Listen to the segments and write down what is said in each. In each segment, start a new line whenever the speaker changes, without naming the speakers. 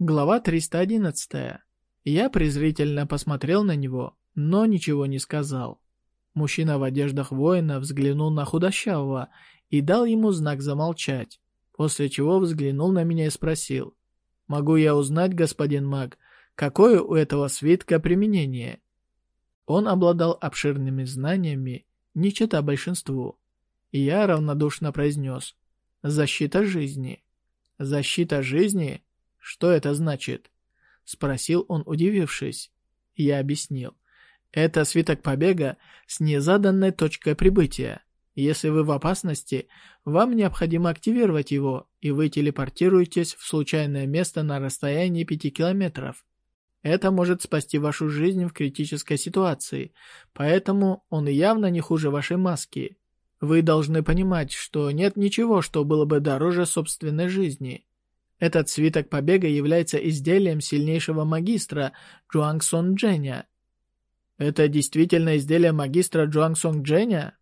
Глава 311. Я презрительно посмотрел на него, но ничего не сказал. Мужчина в одеждах воина взглянул на худощавого и дал ему знак замолчать, после чего взглянул на меня и спросил. «Могу я узнать, господин маг, какое у этого свитка применение?» Он обладал обширными знаниями, не чета большинству. И я равнодушно произнес «Защита жизни». «Защита жизни?» «Что это значит?» — спросил он, удивившись. Я объяснил. «Это свиток побега с незаданной точкой прибытия. Если вы в опасности, вам необходимо активировать его, и вы телепортируетесь в случайное место на расстоянии 5 километров. Это может спасти вашу жизнь в критической ситуации, поэтому он явно не хуже вашей маски. Вы должны понимать, что нет ничего, что было бы дороже собственной жизни. Этот свиток побега является изделием сильнейшего магистра Джуанг Сон Дженя. Это действительно изделие магистра Джуанг Сон Дженя?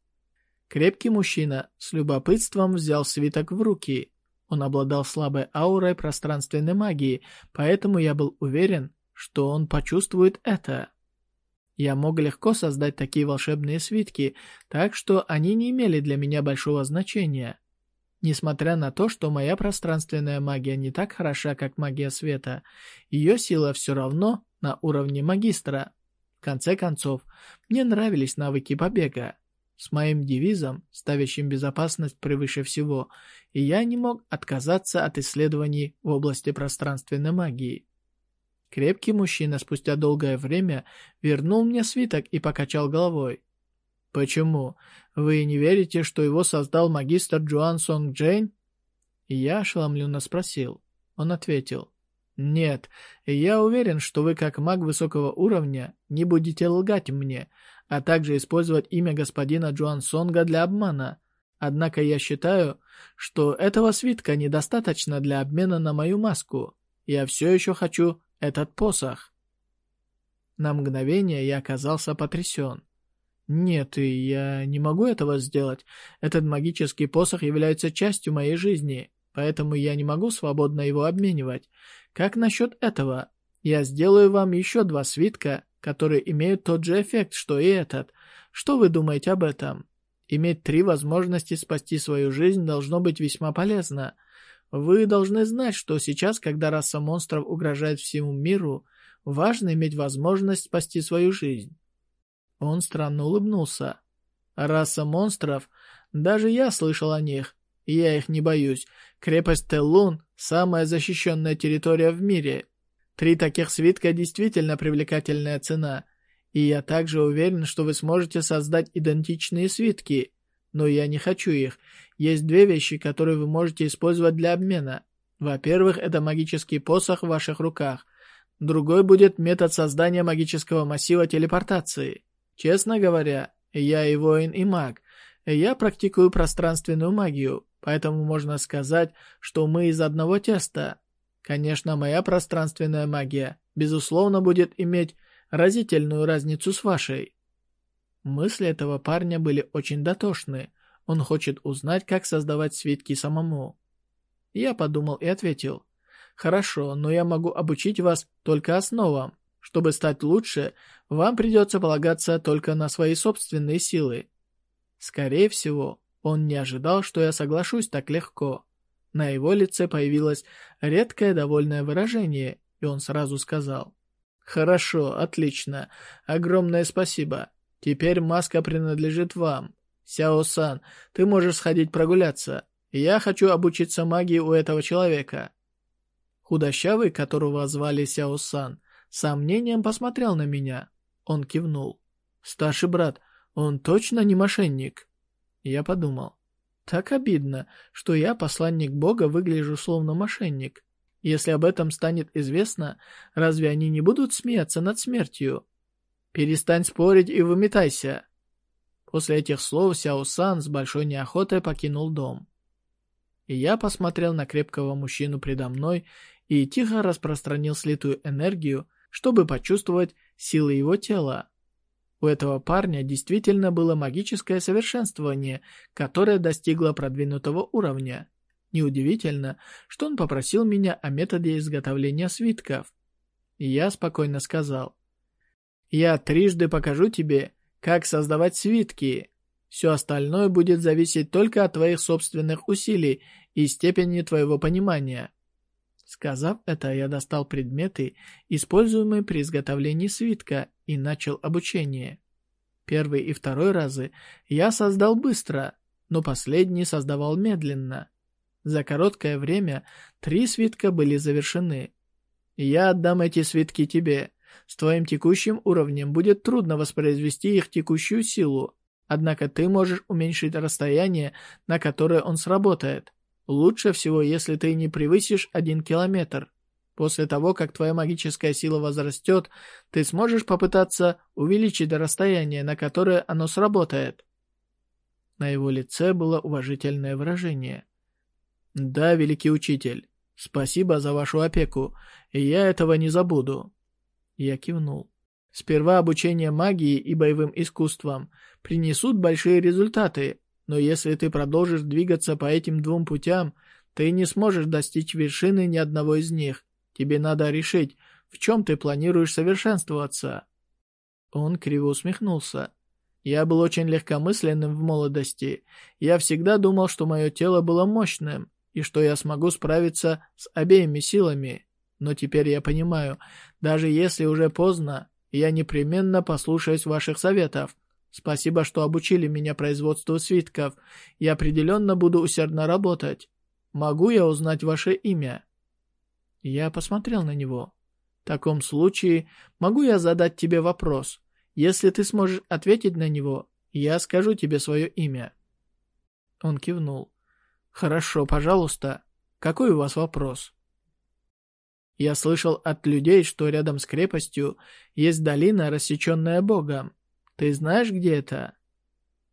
Крепкий мужчина с любопытством взял свиток в руки. Он обладал слабой аурой пространственной магии, поэтому я был уверен, что он почувствует это. Я мог легко создать такие волшебные свитки, так что они не имели для меня большого значения. Несмотря на то, что моя пространственная магия не так хороша, как магия света, ее сила все равно на уровне магистра. В конце концов, мне нравились навыки побега. С моим девизом, ставящим безопасность превыше всего, и я не мог отказаться от исследований в области пространственной магии. Крепкий мужчина спустя долгое время вернул мне свиток и покачал головой. «Почему? Вы не верите, что его создал магистр Джоан Сонг Джейн?» Я ошеломленно спросил. Он ответил. «Нет, я уверен, что вы, как маг высокого уровня, не будете лгать мне, а также использовать имя господина Джоан Сонга для обмана. Однако я считаю, что этого свитка недостаточно для обмена на мою маску. Я все еще хочу этот посох». На мгновение я оказался потрясен. «Нет, и я не могу этого сделать. Этот магический посох является частью моей жизни, поэтому я не могу свободно его обменивать. Как насчет этого? Я сделаю вам еще два свитка, которые имеют тот же эффект, что и этот. Что вы думаете об этом? Иметь три возможности спасти свою жизнь должно быть весьма полезно. Вы должны знать, что сейчас, когда раса монстров угрожает всему миру, важно иметь возможность спасти свою жизнь. Он странно улыбнулся. Раса монстров, даже я слышал о них, я их не боюсь. Крепость Теллун – самая защищенная территория в мире. Три таких свитка действительно привлекательная цена. И я также уверен, что вы сможете создать идентичные свитки. Но я не хочу их. Есть две вещи, которые вы можете использовать для обмена. Во-первых, это магический посох в ваших руках. Другой будет метод создания магического массива телепортации. Честно говоря, я и воин, и маг. Я практикую пространственную магию, поэтому можно сказать, что мы из одного теста. Конечно, моя пространственная магия, безусловно, будет иметь разительную разницу с вашей. Мысли этого парня были очень дотошны. Он хочет узнать, как создавать свитки самому. Я подумал и ответил. Хорошо, но я могу обучить вас только основам. Чтобы стать лучше, вам придется полагаться только на свои собственные силы. Скорее всего, он не ожидал, что я соглашусь так легко. На его лице появилось редкое довольное выражение, и он сразу сказал. «Хорошо, отлично. Огромное спасибо. Теперь маска принадлежит вам. Сяо-сан, ты можешь сходить прогуляться. Я хочу обучиться магии у этого человека». Худощавый, которого звали Сяо-сан, сомнением посмотрел на меня. Он кивнул. «Старший брат, он точно не мошенник?» Я подумал. Так обидно, что я, посланник Бога, выгляжу словно мошенник. Если об этом станет известно, разве они не будут смеяться над смертью? Перестань спорить и выметайся. После этих слов Сяо Сан с большой неохотой покинул дом. И я посмотрел на крепкого мужчину предо мной и тихо распространил слитую энергию, чтобы почувствовать силы его тела. У этого парня действительно было магическое совершенствование, которое достигло продвинутого уровня. Неудивительно, что он попросил меня о методе изготовления свитков. И я спокойно сказал. «Я трижды покажу тебе, как создавать свитки. Все остальное будет зависеть только от твоих собственных усилий и степени твоего понимания». Сказав это, я достал предметы, используемые при изготовлении свитка, и начал обучение. Первый и второй разы я создал быстро, но последний создавал медленно. За короткое время три свитка были завершены. Я отдам эти свитки тебе. С твоим текущим уровнем будет трудно воспроизвести их текущую силу. Однако ты можешь уменьшить расстояние, на которое он сработает. Лучше всего, если ты не превысишь один километр. После того, как твоя магическая сила возрастет, ты сможешь попытаться увеличить расстояние, на которое оно сработает. На его лице было уважительное выражение. «Да, великий учитель, спасибо за вашу опеку, и я этого не забуду». Я кивнул. Сперва обучение магии и боевым искусствам принесут большие результаты, но если ты продолжишь двигаться по этим двум путям, ты не сможешь достичь вершины ни одного из них. Тебе надо решить, в чем ты планируешь совершенствоваться». Он криво усмехнулся. Я был очень легкомысленным в молодости. Я всегда думал, что мое тело было мощным, и что я смогу справиться с обеими силами. Но теперь я понимаю, даже если уже поздно, я непременно послушаюсь ваших советов. Спасибо, что обучили меня производству свитков. Я определенно буду усердно работать. Могу я узнать ваше имя?» Я посмотрел на него. «В таком случае могу я задать тебе вопрос? Если ты сможешь ответить на него, я скажу тебе свое имя». Он кивнул. «Хорошо, пожалуйста. Какой у вас вопрос?» Я слышал от людей, что рядом с крепостью есть долина, рассеченная Богом. Ты знаешь, где это?»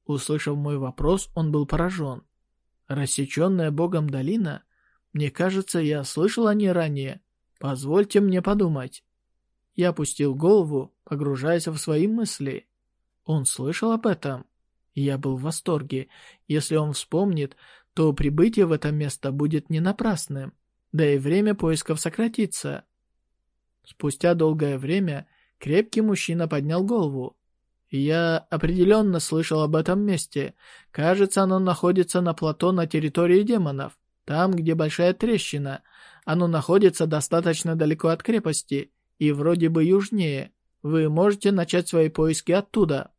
Услышав мой вопрос, он был поражен. «Рассеченная Богом долина? Мне кажется, я слышал о ней ранее. Позвольте мне подумать». Я опустил голову, погружаясь в свои мысли. Он слышал об этом? Я был в восторге. Если он вспомнит, то прибытие в это место будет не напрасным, да и время поисков сократится. Спустя долгое время крепкий мужчина поднял голову. Я определенно слышал об этом месте. Кажется, оно находится на плато на территории демонов. Там, где большая трещина. Оно находится достаточно далеко от крепости и вроде бы южнее. Вы можете начать свои поиски оттуда.